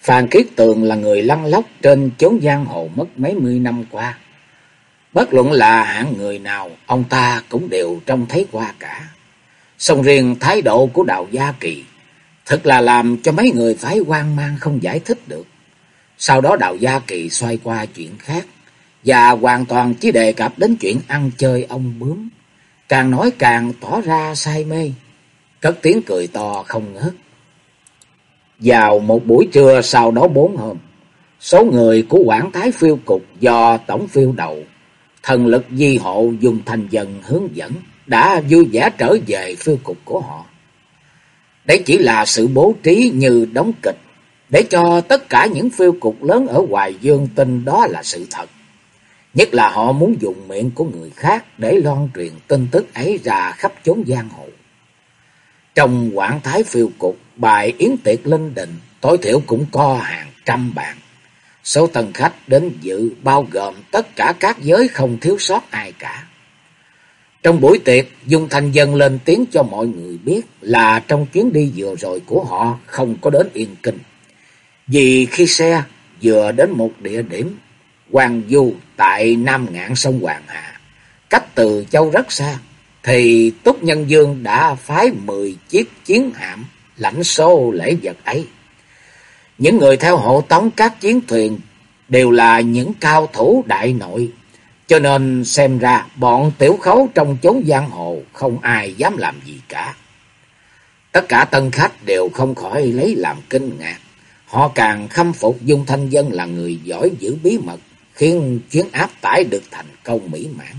Phan Kiết Tường là người lăn lóc trên chốn giang hồ mất mấy mươi năm qua. Bất luận là hạng người nào, ông ta cũng đều trông thấy qua cả. Song riêng thái độ của đạo gia kỳ Thật là làm cho mấy người phải hoang mang không giải thích được. Sau đó đạo gia kỳ xoay qua chuyện khác. Và hoàn toàn chỉ đề cập đến chuyện ăn chơi ông bướm. Càng nói càng tỏ ra say mê. Cất tiếng cười to không ngớt. Vào một buổi trưa sau đó bốn hôm. Số người của quản Thái phiêu cục do tổng phiêu đầu. Thần lực di hộ dùng thành dần hướng dẫn. Đã vui vẻ trở về phiêu cục của họ. Đấy chỉ là sự bố trí như đóng kịch, để cho tất cả những phiêu cục lớn ở Hoài Dương tin đó là sự thật. Nhất là họ muốn dùng miệng của người khác để loan truyền tin tức ấy ra khắp chốn giang hồ. Trong quảng thái phiêu cục, bài yến tiệc linh đình, tối thiểu cũng có hàng trăm bạn. Số tân khách đến dự bao gồm tất cả các giới không thiếu sót ai cả. Trong buổi tiệc, Dung Thanh Dân lên tiếng cho mọi người biết là trong chuyến đi vừa rồi của họ không có đến Yên Kinh. Vì khi xe vừa đến một địa điểm, Hoàng Du tại Nam Ngạn sông Hoàng Hà, cách từ châu rất xa, thì Túc Nhân Dương đã phái 10 chiếc chiến hạm lãnh số lễ vật ấy. Những người theo hộ tống các chiến thuyền đều là những cao thủ đại nội cho nên xem ra bọn tiểu khấu trong chốn giang hồ không ai dám làm gì cả. Tất cả tân khách đều không khỏi lấy làm kinh ngạc. Họ càng khâm phục Dung Thanh Dân là người giỏi giữ bí mật, khiến chuyến áp tải được thành công mỹ mãn.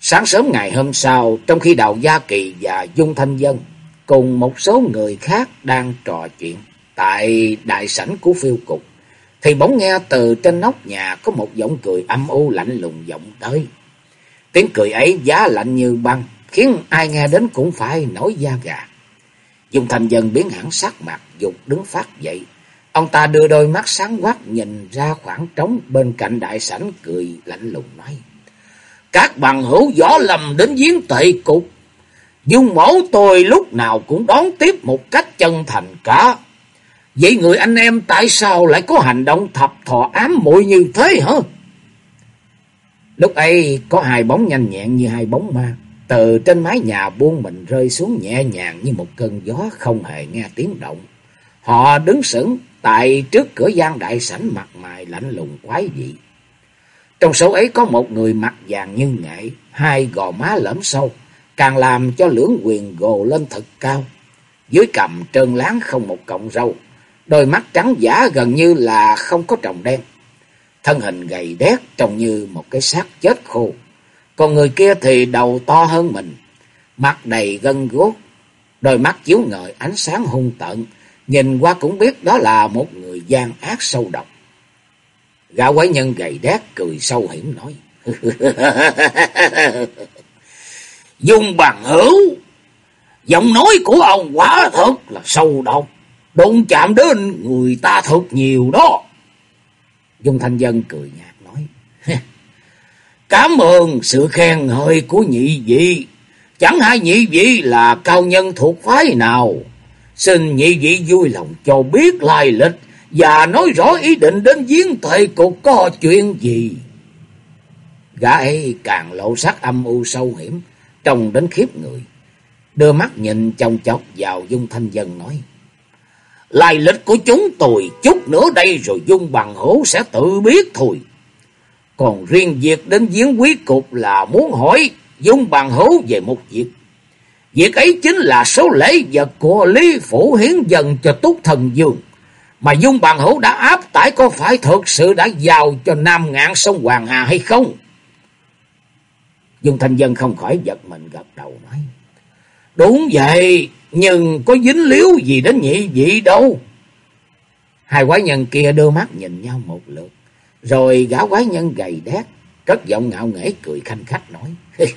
Sáng sớm ngày hôm sau, trong khi Đào Gia Kỳ và Dung Thanh Dân cùng một số người khác đang trò chuyện tại đại sảnh của phiêu cục, thì bỗng nghe từ trên nóc nhà có một giọng cười âm u lạnh lùng vọng tới. Tiếng cười ấy giá lạnh như băng, khiến ai nghe đến cũng phải nổi da gà. Dung thanh dân biến hẳn sắc mặt, dục đứng phát dậy. Ông ta đưa đôi mắt sáng quắc nhìn ra khoảng trống bên cạnh đại sảnh cười lạnh lùng nói. Các bằng hữu võ lầm đến giếng tệ cục. Dung mẫu tôi lúc nào cũng đón tiếp một cách chân thành cả. Vậy người anh em tại sao lại có hành động thập thọ ám muội như thế hả? Lúc ấy có hai bóng nhanh nhẹn như hai bóng ma. Từ trên mái nhà buông mình rơi xuống nhẹ nhàng như một cơn gió không hề nghe tiếng động. Họ đứng sững tại trước cửa gian đại sảnh mặt mày lạnh lùng quái dị. Trong số ấy có một người mặt vàng như nghệ, hai gò má lõm sâu, càng làm cho lưỡng quyền gồ lên thật cao. Dưới cầm trơn láng không một cọng râu, đôi mắt trắng giả gần như là không có tròng đen. Thân hình gầy đét trông như một cái xác chết khô. Còn người kia thì đầu to hơn mình, mặt đầy gân gốt, đôi mắt chiếu ngời ánh sáng hung tợn, nhìn qua cũng biết đó là một người gian ác sâu độc. Gã quái nhân gầy đét cười sâu hiểm nói. Dung bằng hữu, giọng nói của ông quá thật là sâu độc đụng chạm đến người ta thật nhiều đó. Dung Thanh Dân cười nhạt nói. Cảm ơn sự khen ngợi của nhị vị. Chẳng hai nhị vị là cao nhân thuộc phái nào. Xin nhị vị vui lòng cho biết lai lịch và nói rõ ý định đến giếng tuệ cục có chuyện gì. Gã ấy càng lộ sắc âm u sâu hiểm, trông đến khiếp người. Đưa mắt nhìn chồng chọc vào Dung Thanh Dân nói. Lai lịch của chúng tôi chút nữa đây rồi dung bằng hữu sẽ tự biết thôi. Còn riêng việc đến giếng quý cục là muốn hỏi Dung Bằng Hữu về một việc. Việc ấy chính là số lễ vật của Lý Phủ hiến dần cho Túc Thần Dương. Mà Dung bàn Hữu đã áp tải có phải thực sự đã giàu cho Nam Ngạn sông Hoàng Hà hay không? Dung Thanh Dân không khỏi giật mình gật đầu nói. Đúng vậy, nhưng có dính líu gì đến nhị vị đâu. Hai quái nhân kia đưa mắt nhìn nhau một lượt. Rồi gã quái nhân gầy đét, cất giọng ngạo nghễ cười khanh khách nói.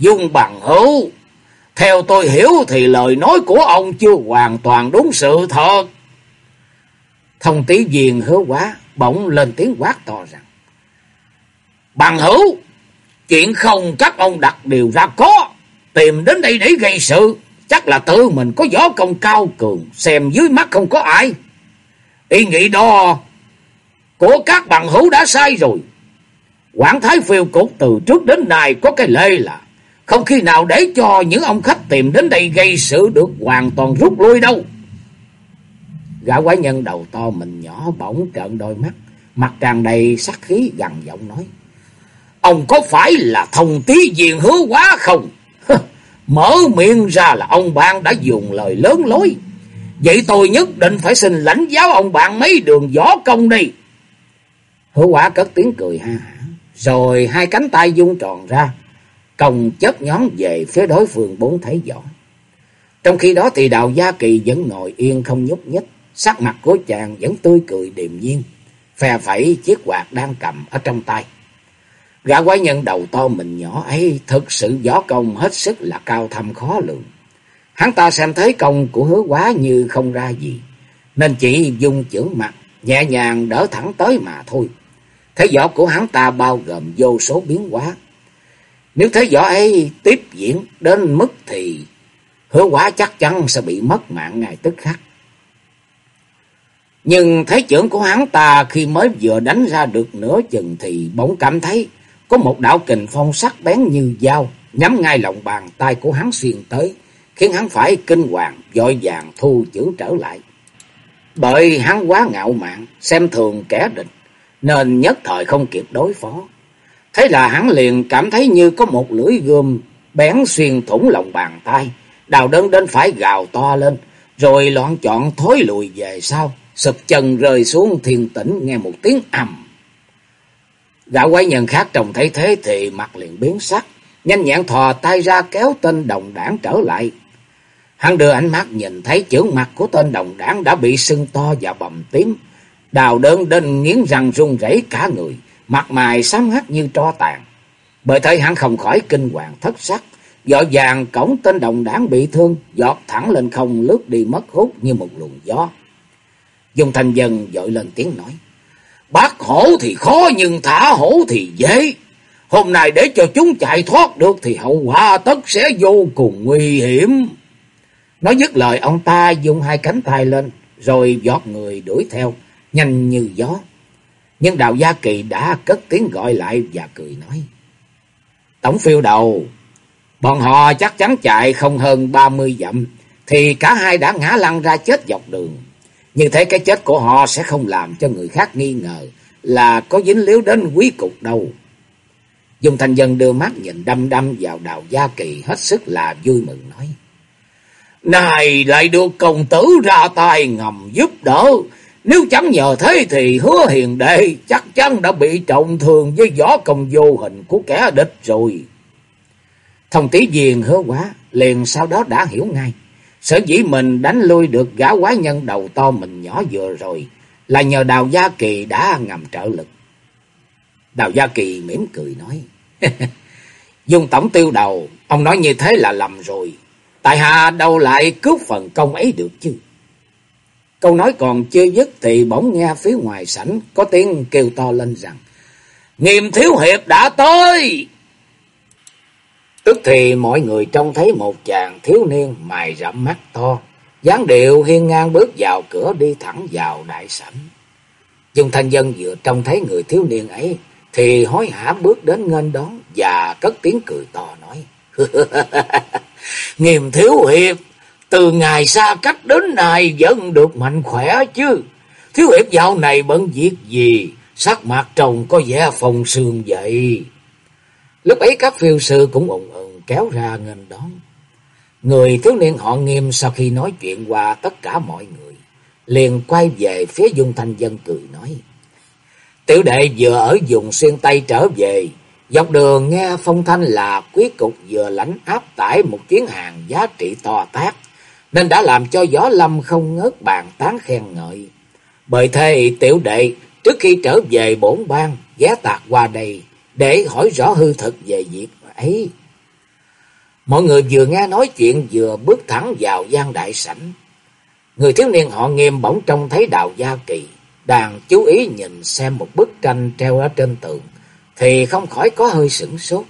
Dung bằng hữu, theo tôi hiểu thì lời nói của ông chưa hoàn toàn đúng sự thật. Thông tí viên hứa quá, bỗng lên tiếng quát to rằng. Bằng hữu, chuyện không các ông đặt điều ra có, tìm đến đây để gây sự, chắc là tự mình có gió công cao cường, xem dưới mắt không có ai. Ý nghĩ đó của các bằng hữu đã sai rồi. Quảng Thái Phiêu Cục từ trước đến nay có cái lê là không khi nào để cho những ông khách tìm đến đây gây sự được hoàn toàn rút lui đâu. Gã quái nhân đầu to mình nhỏ bỗng trợn đôi mắt, mặt tràn đầy sắc khí gằn giọng nói. Ông có phải là thông tí diện hứa quá không? Mở miệng ra là ông bạn đã dùng lời lớn lối. Vậy tôi nhất định phải xin lãnh giáo ông bạn mấy đường gió công đi. Hứa quả cất tiếng cười ha hả. Rồi hai cánh tay dung tròn ra. Công chấp nhón về phía đối phương bốn thấy rõ. Trong khi đó thì đào Gia Kỳ vẫn ngồi yên không nhúc nhích. Sắc mặt của chàng vẫn tươi cười điềm nhiên. Phè phẩy chiếc quạt đang cầm ở trong tay. Gã quái nhân đầu to mình nhỏ ấy thực sự võ công hết sức là cao thâm khó lường. Hắn ta xem thấy công của hứa quá như không ra gì. Nên chỉ dung chưởng mặt, nhẹ nhàng đỡ thẳng tới mà thôi. Thế võ của hắn ta bao gồm vô số biến hóa. Nếu thế võ ấy tiếp diễn đến mức thì hứa quả chắc chắn sẽ bị mất mạng ngay tức khắc. Nhưng thấy trưởng của hắn ta khi mới vừa đánh ra được nửa chừng thì bỗng cảm thấy có một đạo kình phong sắc bén như dao nhắm ngay lòng bàn tay của hắn xuyên tới, khiến hắn phải kinh hoàng, vội vàng thu trưởng trở lại. Bởi hắn quá ngạo mạn, xem thường kẻ địch, nên nhất thời không kịp đối phó. Thế là hắn liền cảm thấy như có một lưỡi gươm bén xuyên thủng lòng bàn tay, đào đơn đến phải gào to lên, rồi loạn chọn thối lùi về sau, sụp chân rơi xuống thiên tĩnh nghe một tiếng ầm. Gã quái nhân khác trông thấy thế thì mặt liền biến sắc, nhanh nhẹn thò tay ra kéo tên đồng đảng trở lại. Hắn đưa ánh mắt nhìn thấy chữ mặt của tên đồng đảng đã bị sưng to và bầm tím, đào đơn đến nghiến răng run rẩy cả người, mặt mày xám hắt như tro tàn. Bởi thế hắn không khỏi kinh hoàng thất sắc, dội vàng cổng tên đồng đảng bị thương, giọt thẳng lên không lướt đi mất hút như một luồng gió. Dung Thành Dân dội lên tiếng nói. Bắt hổ thì khó nhưng thả hổ thì dễ. Hôm nay để cho chúng chạy thoát được thì hậu quả tất sẽ vô cùng nguy hiểm. Nói dứt lời ông ta dùng hai cánh tay lên rồi giọt người đuổi theo nhanh như gió. Nhưng Đào Gia Kỳ đã cất tiếng gọi lại và cười nói. Tổng phiêu đầu, bọn họ chắc chắn chạy không hơn ba mươi dặm thì cả hai đã ngã lăn ra chết dọc đường. Như thế cái chết của họ sẽ không làm cho người khác nghi ngờ là có dính líu đến quý cục đâu. Dung Thành Dân đưa mắt nhìn đăm đăm vào đào gia kỳ hết sức là vui mừng nói. Này lại được công tử ra tay ngầm giúp đỡ. Nếu chẳng nhờ thế thì hứa hiền đệ chắc chắn đã bị trọng thương với võ công vô hình của kẻ địch rồi. Thông tí viên hứa quá, liền sau đó đã hiểu ngay. Sở dĩ mình đánh lui được gã quái nhân đầu to mình nhỏ vừa rồi là nhờ Đào Gia Kỳ đã ngầm trợ lực. Đào Gia Kỳ mỉm cười nói. Dung tổng tiêu đầu, ông nói như thế là lầm rồi. Tại hạ đâu lại cướp phần công ấy được chứ. Câu nói còn chưa dứt thì bỗng nghe phía ngoài sảnh có tiếng kêu to lên rằng. Nghiêm thiếu hiệp đã tới. Tức thì mọi người trông thấy một chàng thiếu niên mày rậm mắt to, dáng điệu hiên ngang bước vào cửa đi thẳng vào đại sảnh. Dung Thanh Dân vừa trông thấy người thiếu niên ấy, thì hối hả bước đến nghênh đón và cất tiếng cười to nói. Nghiêm thiếu hiệp, từ ngày xa cách đến nay vẫn được mạnh khỏe chứ. Thiếu hiệp dạo này bận việc gì, sắc mặt trồng có vẻ phòng sương vậy. Lúc ấy các phiêu sư cũng ủng ủng kéo ra nghênh đón. Người thiếu niên họ nghiêm sau khi nói chuyện qua tất cả mọi người, liền quay về phía Dung Thanh Dân cười nói. Tiểu đệ vừa ở vùng xuyên Tây trở về, dọc đường nghe phong thanh là quý cục vừa lãnh áp tải một chuyến hàng giá trị to tác, nên đã làm cho gió lâm không ngớt bàn tán khen ngợi. Bởi thế tiểu đệ trước khi trở về bổn bang ghé tạc qua đây để hỏi rõ hư thực về việc ấy. Mọi người vừa nghe nói chuyện vừa bước thẳng vào gian đại sảnh. Người thiếu niên họ nghiêm bỗng trông thấy đào gia kỳ, đang chú ý nhìn xem một bức tranh treo ở trên tường, thì không khỏi có hơi sửng sốt.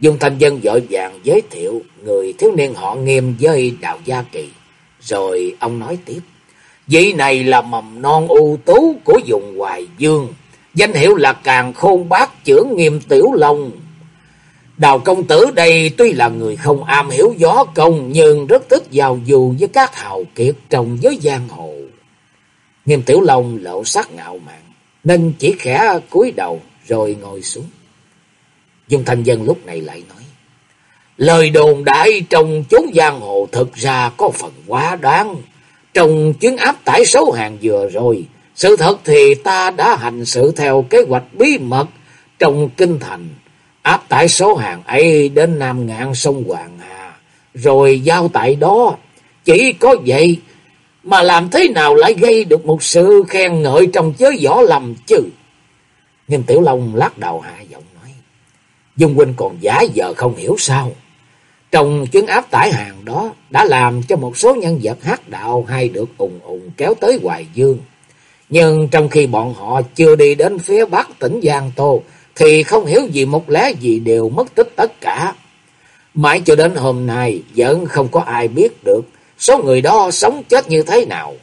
Dung Thanh Dân vội vàng giới thiệu người thiếu niên họ nghiêm với đào gia kỳ, rồi ông nói tiếp. Vị này là mầm non ưu tú của vùng Hoài Dương, danh hiệu là càng khôn bác trưởng nghiêm tiểu long Đào công tử đây tuy là người không am hiểu gió công nhưng rất thích giao du với các hào kiệt trong giới giang hồ. Nghiêm Tiểu Long lộ sắc ngạo mạn nên chỉ khẽ cúi đầu rồi ngồi xuống. Dung Thanh Dân lúc này lại nói. Lời đồn đại trong chốn giang hồ thực ra có phần quá đáng. Trong chuyến áp tải số hàng vừa rồi, sự thật thì ta đã hành sự theo kế hoạch bí mật trong kinh thành áp tải số hàng ấy đến Nam Ngạn sông Hoàng Hà, rồi giao tại đó. Chỉ có vậy mà làm thế nào lại gây được một sự khen ngợi trong chớ võ lầm chứ? Nhưng Tiểu Long lắc đầu hạ giọng Dung huynh còn giả giờ không hiểu sao. Trong chuyến áp tải hàng đó đã làm cho một số nhân vật hát đạo hay được ùng ùng kéo tới Hoài Dương. Nhưng trong khi bọn họ chưa đi đến phía bắc tỉnh Giang Tô, thì không hiểu gì một lẽ gì đều mất tích tất cả. Mãi cho đến hôm nay vẫn không có ai biết được số người đó sống chết như thế nào.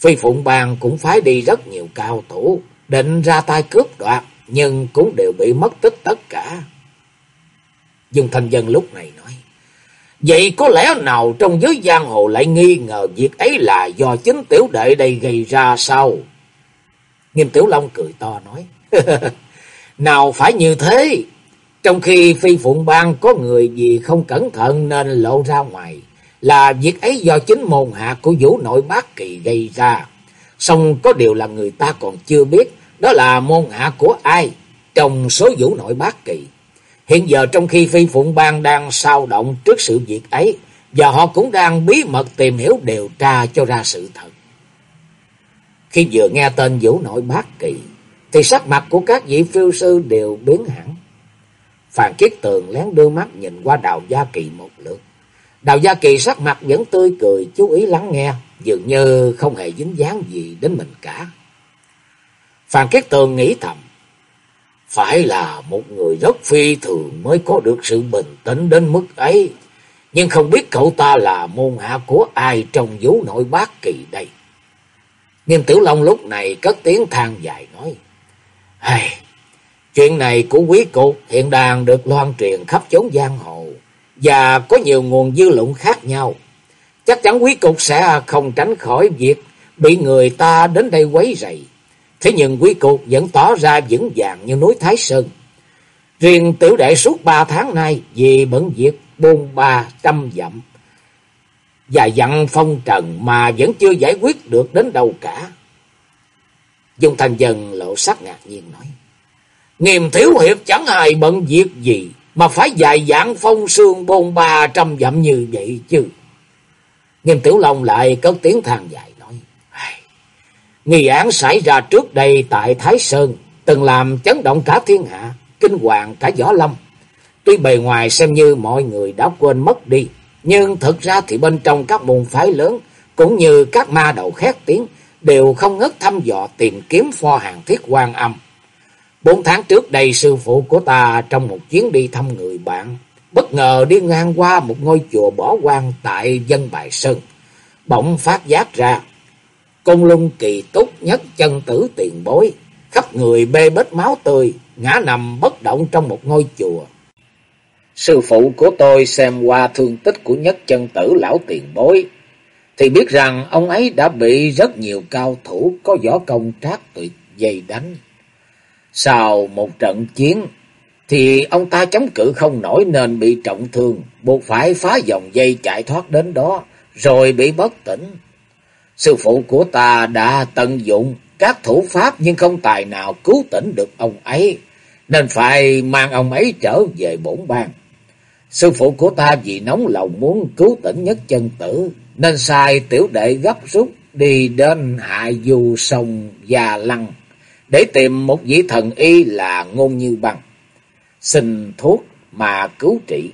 Phi Phụng Bang cũng phải đi rất nhiều cao thủ, định ra tay cướp đoạt, nhưng cũng đều bị mất tích tất cả. Dương Thanh Dân lúc này nói, Vậy có lẽ nào trong giới giang hồ lại nghi ngờ việc ấy là do chính tiểu đệ đây gây ra sao? Nghiêm Tiểu Long cười to nói, Nào phải như thế, trong khi phi phụng bang có người gì không cẩn thận nên lộ ra ngoài, là việc ấy do chính môn hạ của vũ nội bác kỳ gây ra. Xong có điều là người ta còn chưa biết, đó là môn hạ của ai trong số vũ nội Bát kỳ. Hiện giờ trong khi phi phụng bang đang sao động trước sự việc ấy, và họ cũng đang bí mật tìm hiểu điều tra cho ra sự thật. Khi vừa nghe tên vũ nội Bát kỳ, thì sắc mặt của các vị phiêu sư đều biến hẳn. Phàn Kiết Tường lén đưa mắt nhìn qua Đào Gia Kỳ một lượt. Đào Gia Kỳ sắc mặt vẫn tươi cười, chú ý lắng nghe, dường như không hề dính dáng gì đến mình cả. Phan Kiết Tường nghĩ thầm, phải là một người rất phi thường mới có được sự bình tĩnh đến mức ấy, nhưng không biết cậu ta là môn hạ của ai trong vũ nội bác kỳ đây. Nghiêm Tiểu Long lúc này cất tiếng than dài nói, hay, chuyện này của quý cục hiện đang được loan truyền khắp chốn giang hồ và có nhiều nguồn dư luận khác nhau. Chắc chắn quý cục sẽ không tránh khỏi việc bị người ta đến đây quấy rầy. Thế nhưng quý cục vẫn tỏ ra vững vàng như núi Thái Sơn. Riêng tiểu đệ suốt ba tháng nay vì bận việc bôn ba trăm dặm, và dặn phong trần mà vẫn chưa giải quyết được đến đâu cả. Dung Thành Dân lộ sắc ngạc nhiên nói. Nghiêm thiếu hiệp chẳng hài bận việc gì mà phải dài dạng phong sương bôn ba trăm dặm như vậy chứ. Nghiêm Tiểu Long lại cất tiếng than dài. Nghi án xảy ra trước đây tại Thái Sơn từng làm chấn động cả thiên hạ, kinh hoàng cả võ lâm. Tuy bề ngoài xem như mọi người đã quên mất đi, nhưng thực ra thì bên trong các môn phái lớn cũng như các ma đầu khét tiếng đều không ngớt thăm dò tìm kiếm pho hàng thiết quan âm. Bốn tháng trước đây sư phụ của ta trong một chuyến đi thăm người bạn, bất ngờ đi ngang qua một ngôi chùa bỏ hoang tại dân Bài Sơn. Bỗng phát giác ra, công lung kỳ túc nhất chân tử tiền bối, khắp người bê bết máu tươi, ngã nằm bất động trong một ngôi chùa. Sư phụ của tôi xem qua thương tích của nhất chân tử lão tiền bối, thì biết rằng ông ấy đã bị rất nhiều cao thủ có võ công trác tuyệt dây đánh. Sau một trận chiến thì ông ta chống cự không nổi nên bị trọng thương, buộc phải phá dòng dây chạy thoát đến đó, rồi bị bất tỉnh. Sư phụ của ta đã tận dụng các thủ pháp nhưng không tài nào cứu tỉnh được ông ấy, nên phải mang ông ấy trở về bổn bang. Sư phụ của ta vì nóng lòng muốn cứu tỉnh nhất chân tử, nên sai tiểu đệ gấp rút đi đến hạ du sông Gia Lăng để tìm một vị thần y là Ngôn Như Băng, xin thuốc mà cứu trị.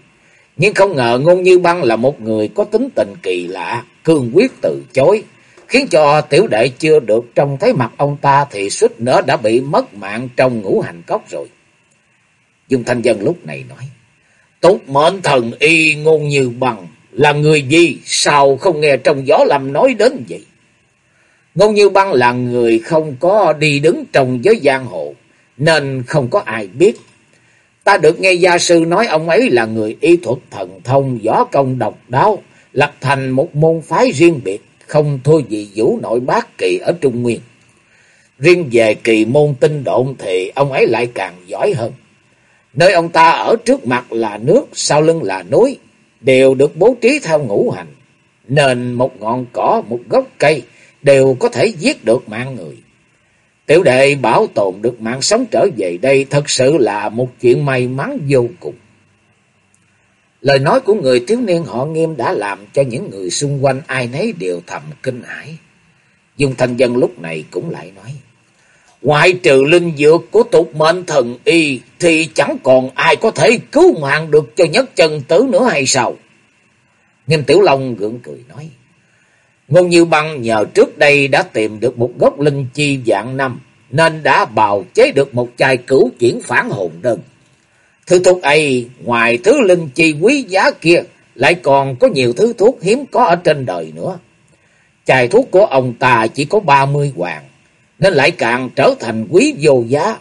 Nhưng không ngờ Ngôn Như Băng là một người có tính tình kỳ lạ, cương quyết từ chối, khiến cho tiểu đệ chưa được trông thấy mặt ông ta thì suýt nữa đã bị mất mạng trong ngũ hành cốc rồi. Dung Thanh Dân lúc này nói, Tốt mệnh thần y Ngôn Như bằng là người gì, sao không nghe trong gió làm nói đến vậy? Ngôn Như Băng là người không có đi đứng trong giới giang hồ, nên không có ai biết. Ta được nghe gia sư nói ông ấy là người y thuật thần thông, võ công độc đáo, lập thành một môn phái riêng biệt, không thua gì vũ nội bát kỳ ở Trung Nguyên. Riêng về kỳ môn tinh độn thì ông ấy lại càng giỏi hơn. Nơi ông ta ở trước mặt là nước, sau lưng là núi, đều được bố trí theo ngũ hành. Nên một ngọn cỏ, một gốc cây đều có thể giết được mạng người. Tiểu đệ bảo tồn được mạng sống trở về đây thật sự là một chuyện may mắn vô cùng. Lời nói của người thiếu niên họ nghiêm đã làm cho những người xung quanh ai nấy đều thầm kinh hãi. Dung Thanh Dân lúc này cũng lại nói. Ngoại trừ linh dược của tục mệnh thần y thì chẳng còn ai có thể cứu mạng được cho nhất chân tử nữa hay sao? Nghiêm Tiểu Long gượng cười nói. Ngôn Như Băng nhờ trước đây đã tìm được một gốc linh chi dạng năm, nên đã bào chế được một chai cửu chuyển phản hồn đơn. Thứ thuốc ấy, ngoài thứ linh chi quý giá kia, lại còn có nhiều thứ thuốc hiếm có ở trên đời nữa. chài thuốc của ông ta chỉ có ba mươi hoàng, nên lại càng trở thành quý vô giá.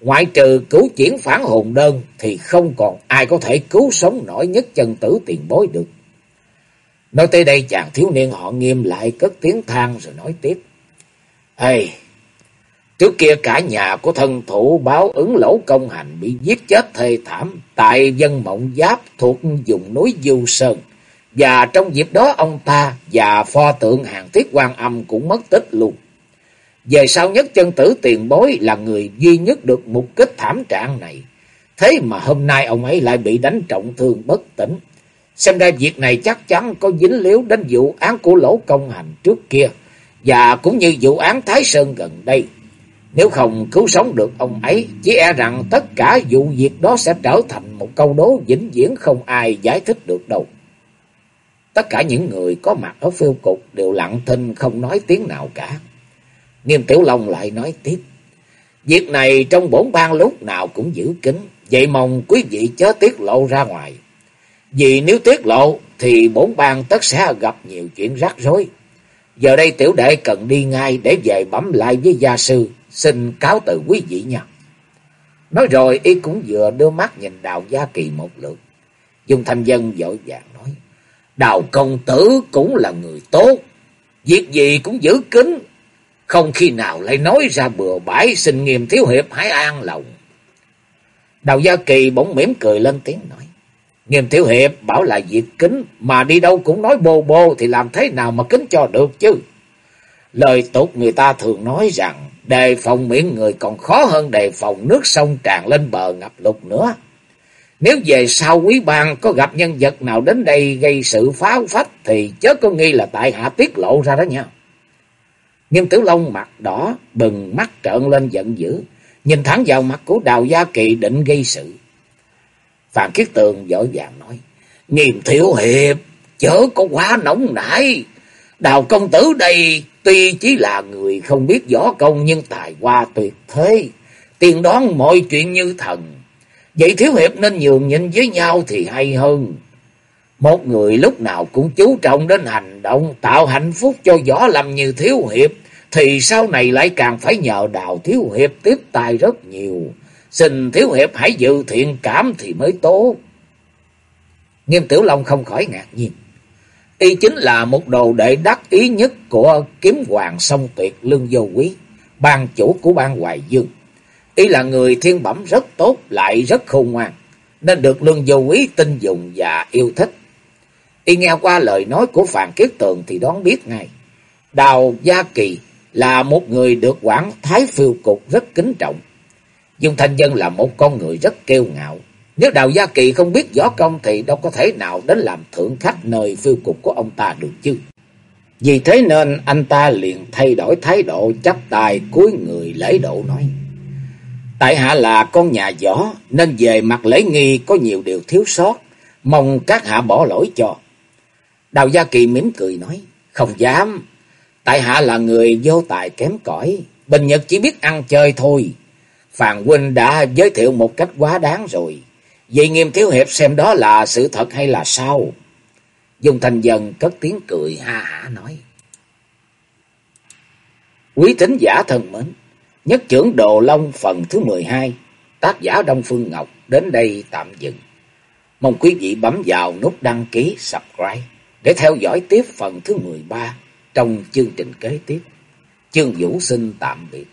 Ngoại trừ cứu chuyển phản hồn đơn thì không còn ai có thể cứu sống nổi nhất chân tử tiền bối được. Nói tới đây chàng thiếu niên họ nghiêm lại cất tiếng than rồi nói tiếp. Ê, trước kia cả nhà của thân thủ báo ứng lỗ công hành bị giết chết thê thảm, tại dân mộng giáp thuộc vùng núi Du Sơn. Và trong dịp đó ông ta và pho tượng hàng thiết quan âm cũng mất tích luôn. Về sau nhất chân tử tiền bối là người duy nhất được mục kích thảm trạng này. Thế mà hôm nay ông ấy lại bị đánh trọng thương bất tỉnh. Xem ra việc này chắc chắn có dính líu đến vụ án của lỗ công hành trước kia. Và cũng như vụ án Thái Sơn gần đây. Nếu không cứu sống được ông ấy, chỉ e rằng tất cả vụ việc đó sẽ trở thành một câu đố vĩnh viễn không ai giải thích được đâu. Tất cả những người có mặt ở phiêu cục đều lặng thinh không nói tiếng nào cả. Nghiêm Tiểu Long lại nói tiếp. Việc này trong bổn ban lúc nào cũng giữ kín, vậy mong quý vị chớ tiết lộ ra ngoài. Vì nếu tiết lộ thì bổn ban tất sẽ gặp nhiều chuyện rắc rối. Giờ đây tiểu đệ cần đi ngay để về bấm lại với gia sư, xin cáo từ quý vị nha. Nói rồi y cũng vừa đưa mắt nhìn đào gia kỳ một lượt. Dung thanh dân dội vàng nói, đào công tử cũng là người tốt, việc gì cũng giữ kín, không khi nào lại nói ra bừa bãi xin nghiêm thiếu hiệp hãy an lòng. Đào gia kỳ bỗng mỉm cười lên tiếng nói, Nghiêm Tiểu Hiệp bảo là việc kính, mà đi đâu cũng nói bô bô thì làm thế nào mà kính cho được chứ. Lời tục người ta thường nói rằng, đề phòng miệng người còn khó hơn đề phòng nước sông tràn lên bờ ngập lụt nữa. Nếu về sau quý bang có gặp nhân vật nào đến đây gây sự phá phách thì chớ có nghi là tại hạ tiết lộ ra đó nha. Nghiêm Tử Long mặt đỏ, bừng mắt trợn lên giận dữ, nhìn thẳng vào mặt của Đào Gia Kỳ định gây sự. Phạm Kiết Tường vội vàng nói. Nghiêm thiếu hiệp, chớ có quá nóng nảy. Đào công tử đây tuy chỉ là người không biết võ công nhưng tài hoa tuyệt thế. Tiền đoán mọi chuyện như thần. Vậy thiếu hiệp nên nhường nhịn với nhau thì hay hơn. Một người lúc nào cũng chú trọng đến hành động, tạo hạnh phúc cho võ lâm như thiếu hiệp, thì sau này lại càng phải nhờ đào thiếu hiệp tiếp tài rất nhiều. Xin thiếu hiệp hãy dự thiện cảm thì mới tốt. Nghiêm Tiểu Long không khỏi ngạc nhiên. Y chính là một đồ đệ đắc ý nhất của kiếm hoàng song tuyệt lương vô quý. ban chủ của ban Hoài Dương. Y là người thiên bẩm rất tốt lại rất khôn ngoan, nên được lương vô quý tin dùng và yêu thích. Y nghe qua lời nói của Phàn Kiết Tường thì đoán biết ngay. Đào Gia Kỳ là một người được quản thái phiêu cục rất kính trọng. Dung Thanh Dân là một con người rất kiêu ngạo. Nếu Đào Gia Kỳ không biết võ công thì đâu có thể nào đến làm thượng khách nơi phiêu cục của ông ta được chứ. Vì thế nên anh ta liền thay đổi thái độ chấp tài cúi người lễ độ nói. Tại hạ là con nhà võ, nên về mặt lễ nghi có nhiều điều thiếu sót. Mong các hạ bỏ lỗi cho. Đào Gia Kỳ mỉm cười nói. Không dám. Tại hạ là người vô tài kém cỏi. Bình Nhật chỉ biết ăn chơi thôi. Phàn Huynh đã giới thiệu một cách quá đáng rồi. Vậy nghiêm thiếu hiệp xem đó là sự thật hay là sao? Dung Thành Dần cất tiếng cười ha hả nói. Quý tính giả thân mến, nhất trưởng Đồ Long phần thứ 12, tác giả Đông Phương Ngọc đến đây tạm dừng. Mong quý vị bấm vào nút đăng ký, subscribe để theo dõi tiếp phần thứ 13 trong chương trình kế tiếp. Chương Vũ xin tạm biệt.